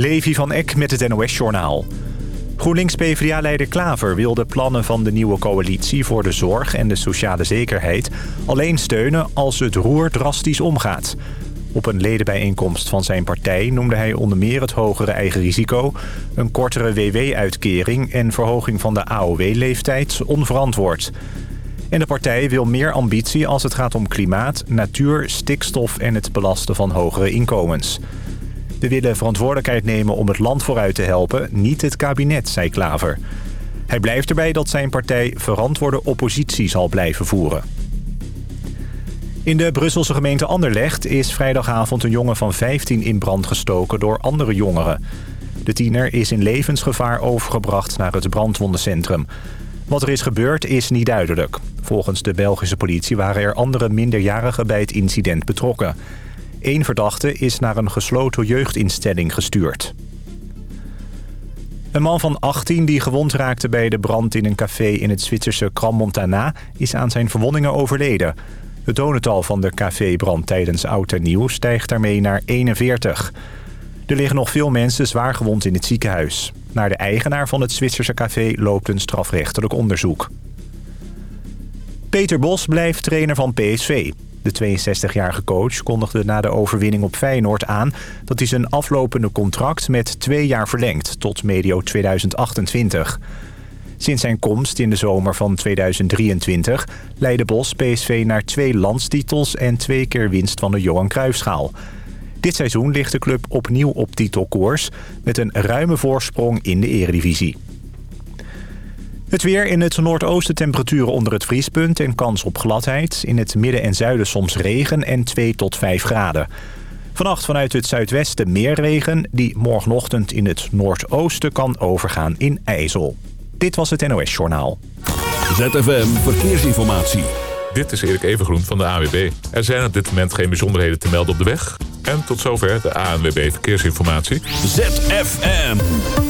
Levi van Eck met het NOS-journaal. GroenLinks-PVDA-leider Klaver wil de plannen van de nieuwe coalitie... voor de zorg en de sociale zekerheid alleen steunen als het roer drastisch omgaat. Op een ledenbijeenkomst van zijn partij noemde hij onder meer het hogere eigen risico... een kortere WW-uitkering en verhoging van de AOW-leeftijd onverantwoord. En de partij wil meer ambitie als het gaat om klimaat, natuur, stikstof en het belasten van hogere inkomens. We willen verantwoordelijkheid nemen om het land vooruit te helpen, niet het kabinet, zei Klaver. Hij blijft erbij dat zijn partij verantwoorde oppositie zal blijven voeren. In de Brusselse gemeente Anderlecht is vrijdagavond een jongen van 15 in brand gestoken door andere jongeren. De tiener is in levensgevaar overgebracht naar het brandwondencentrum. Wat er is gebeurd is niet duidelijk. Volgens de Belgische politie waren er andere minderjarigen bij het incident betrokken. Eén verdachte is naar een gesloten jeugdinstelling gestuurd. Een man van 18 die gewond raakte bij de brand in een café in het Zwitserse Cram-Montana... is aan zijn verwondingen overleden. Het dodental van de cafébrand tijdens Oud en Nieuw stijgt daarmee naar 41. Er liggen nog veel mensen zwaar gewond in het ziekenhuis. Naar de eigenaar van het Zwitserse café loopt een strafrechtelijk onderzoek. Peter Bos blijft trainer van PSV. De 62-jarige coach kondigde na de overwinning op Feyenoord aan... dat hij zijn aflopende contract met twee jaar verlengt tot medio 2028. Sinds zijn komst in de zomer van 2023 leidde Bos PSV naar twee landstitels... en twee keer winst van de Johan Cruijffschaal. Dit seizoen ligt de club opnieuw op titelkoers... met een ruime voorsprong in de eredivisie. Het weer in het noordoosten temperaturen onder het vriespunt en kans op gladheid. In het midden en zuiden soms regen en 2 tot 5 graden. Vannacht vanuit het zuidwesten meer regen... die morgenochtend in het noordoosten kan overgaan in ijzel. Dit was het NOS Journaal. ZFM Verkeersinformatie. Dit is Erik Evengroen van de AWB. Er zijn op dit moment geen bijzonderheden te melden op de weg. En tot zover de ANWB Verkeersinformatie. ZFM.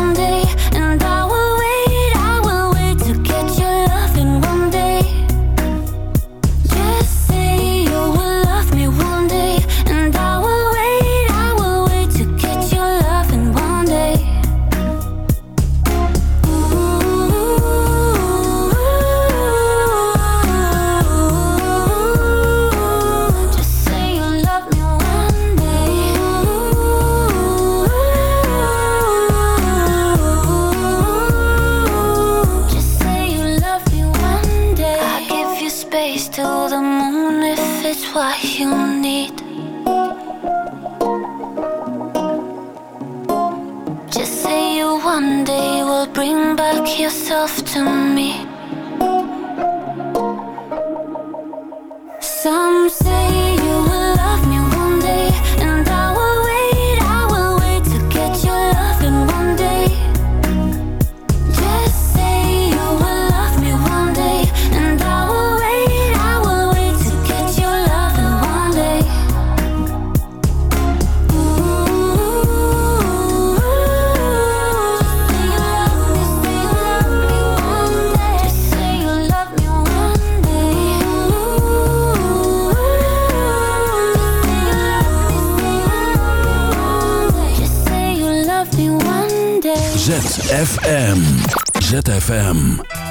Don't. ZFM. ZFM.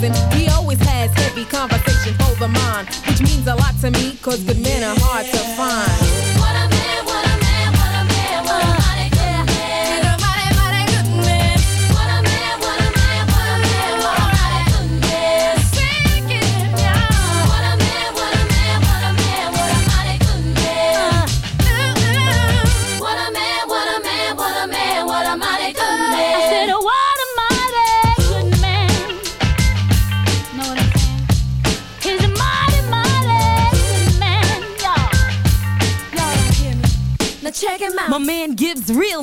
He always has heavy conversation the mind, which means a lot to me, cause good men are hard to find. Real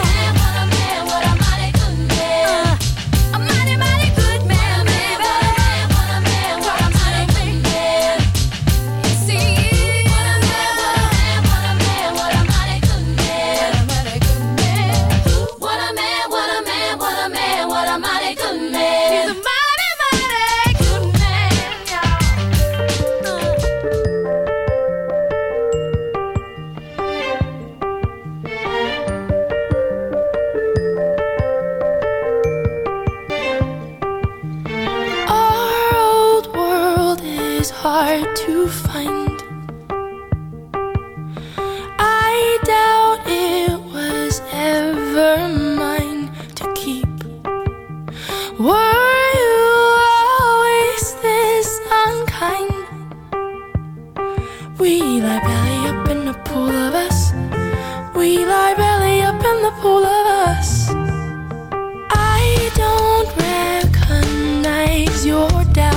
Pool of us. We lie belly up in the pool of us. I don't recognize your doubt.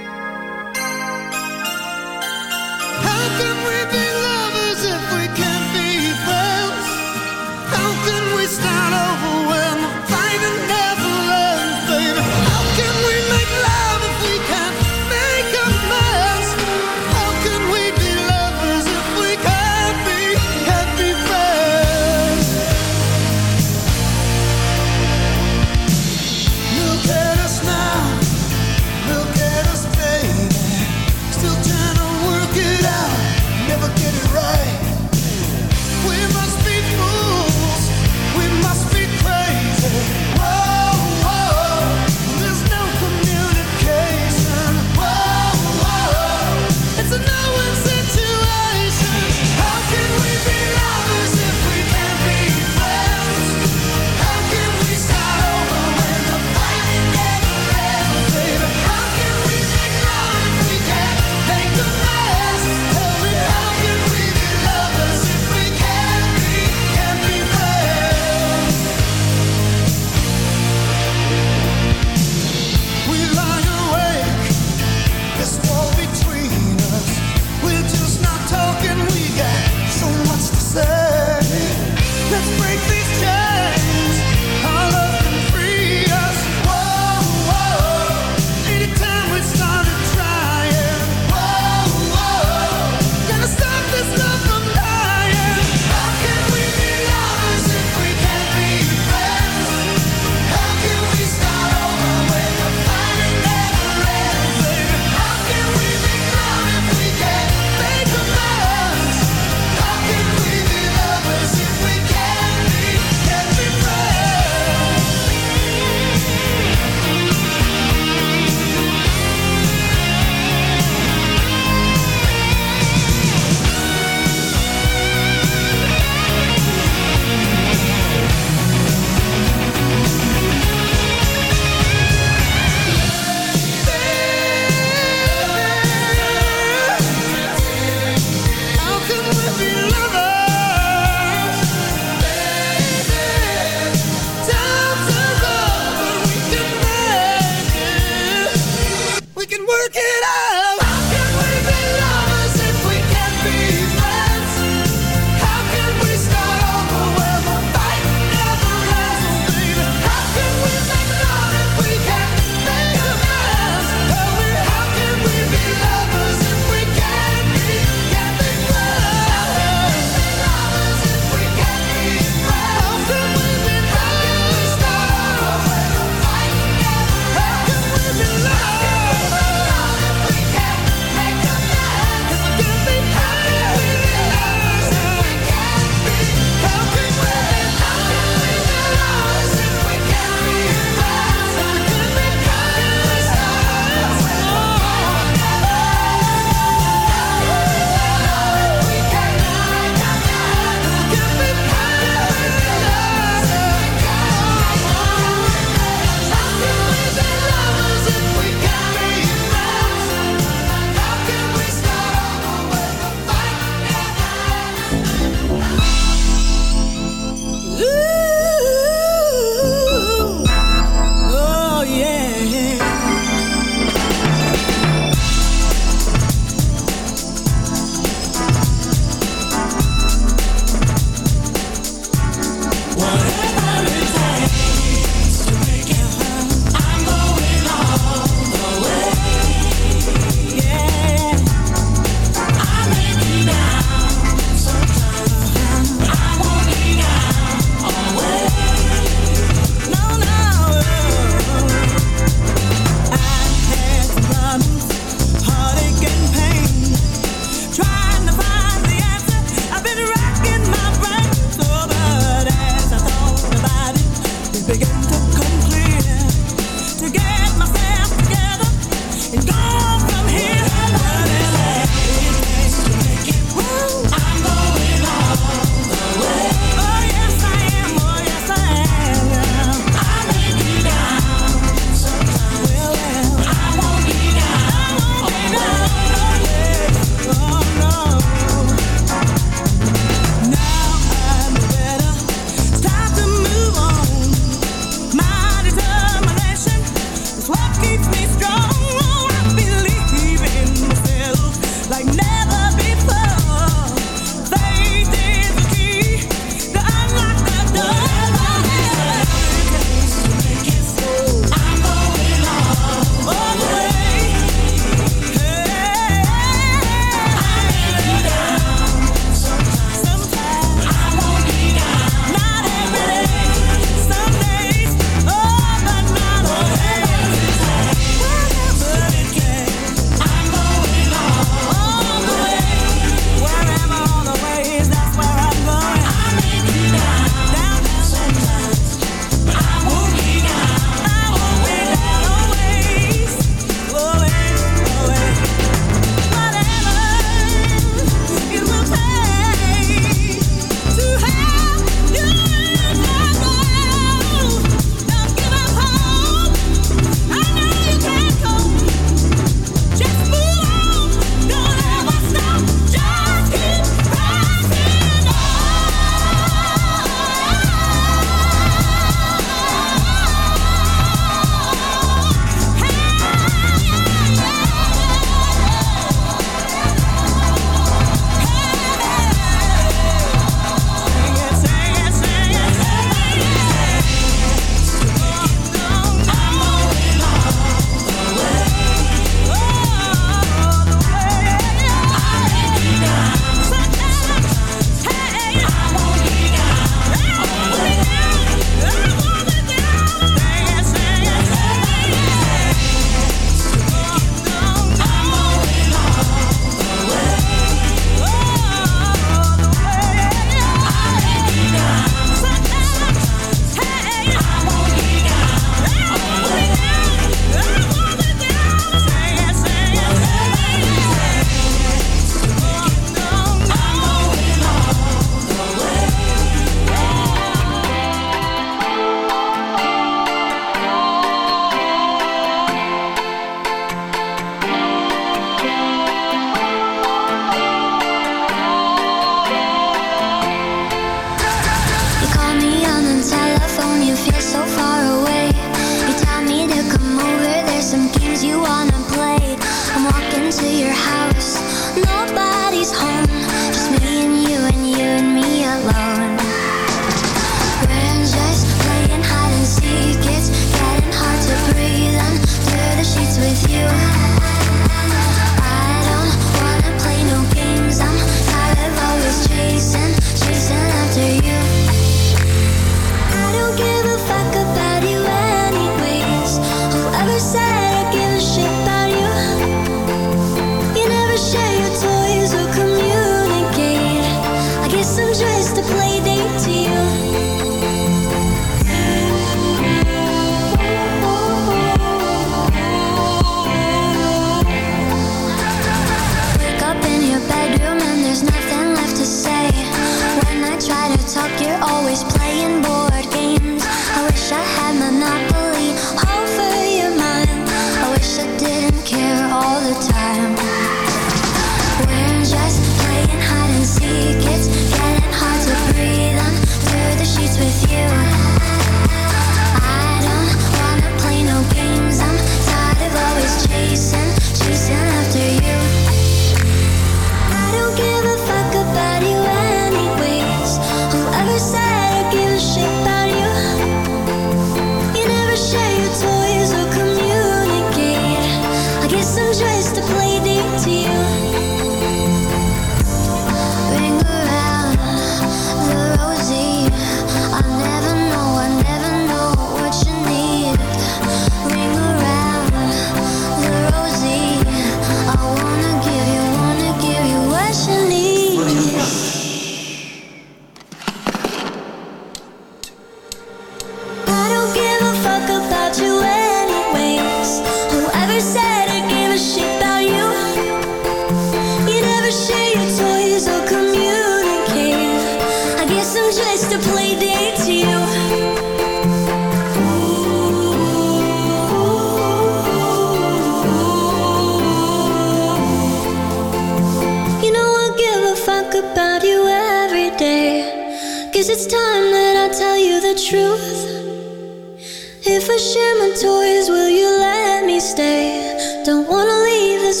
toys, will you let me stay? Don't wanna leave this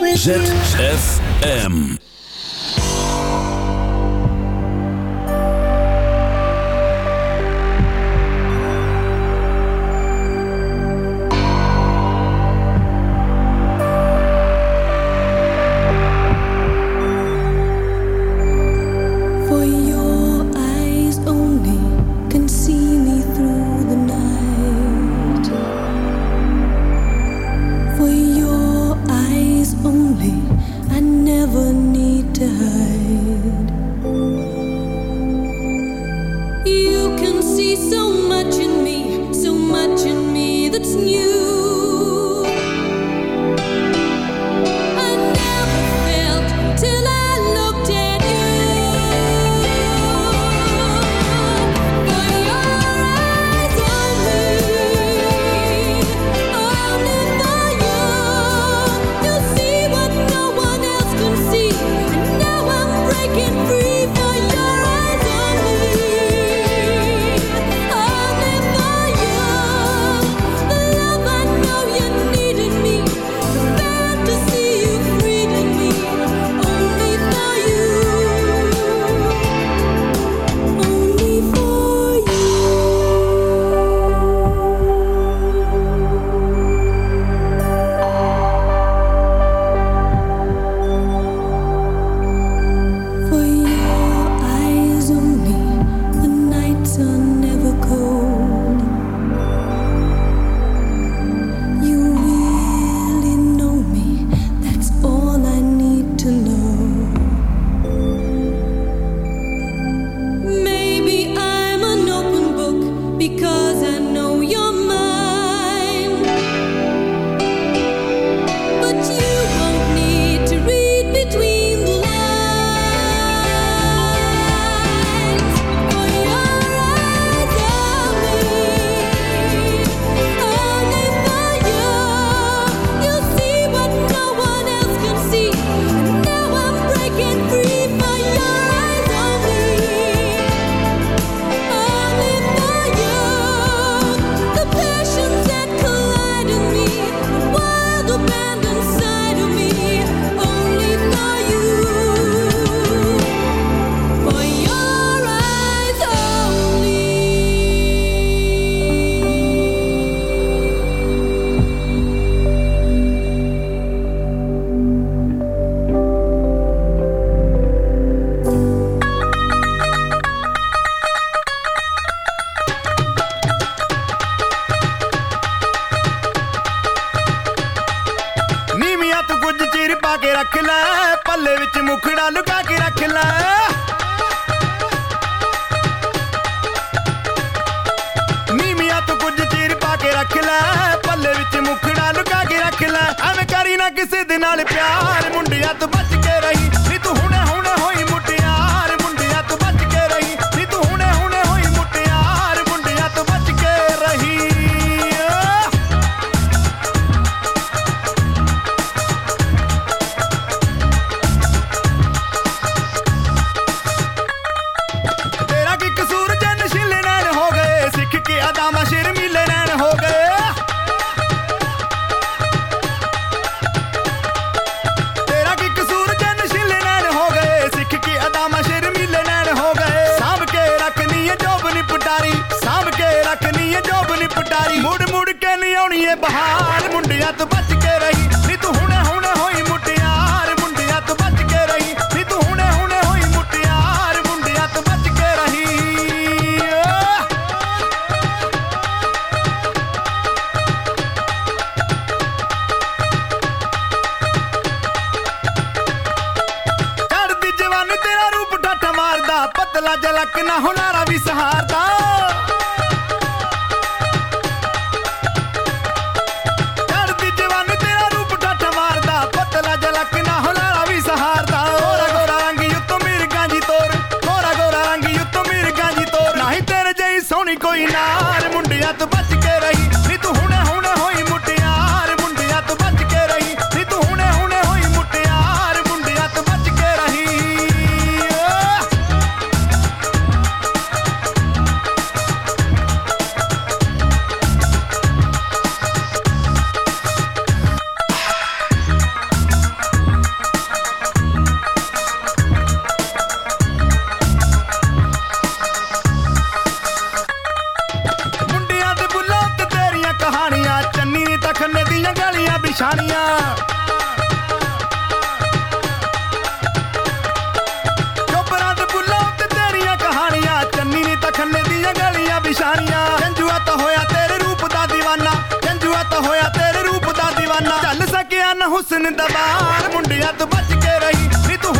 with ZFM. ਨਾਲ ਪਿਆਰ ਮੁੰਡਿਆਂ ਤੋਂ ਬਚ ਕੇ ਰਹੀ ਨਿਸ਼ਾਨੀਆਂ ਨਿਸ਼ਾਨੀਆਂ ਜੰਜੂਆ ਤਾਂ ਹੋਇਆ ਤੇਰੇ ਰੂਪ ਦਾ دیਵਾਨਾ ਜੰਜੂਆ ਹੋਇਆ ਤੇਰੇ ਰੂਪ ਦਾ دیਵਾਨਾ ਚੱਲ ਸਕਿਆ ਨਾ ਹੁਸਨ ਦਾ ਬਾਹਰ ਤੋਂ ਬਚ ਕੇ ਰਹੀ। ਨੀ ਤੂੰ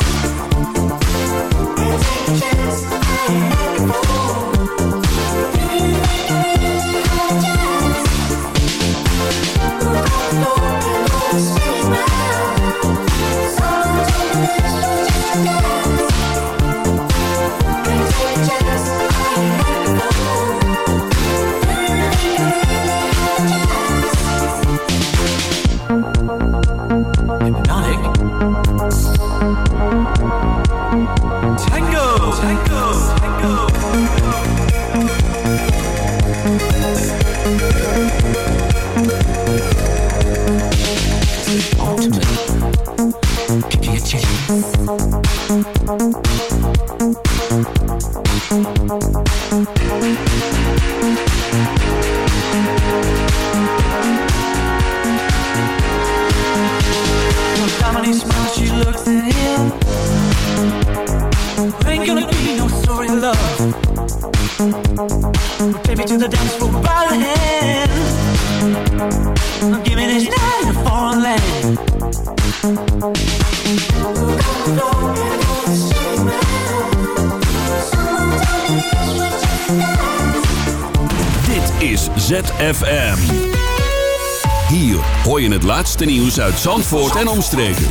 nieuws uit Zandvoort en omstreken.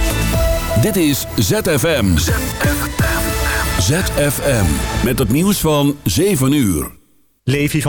Dit is ZFM. ZFM. Met het nieuws van 7 uur. Levi van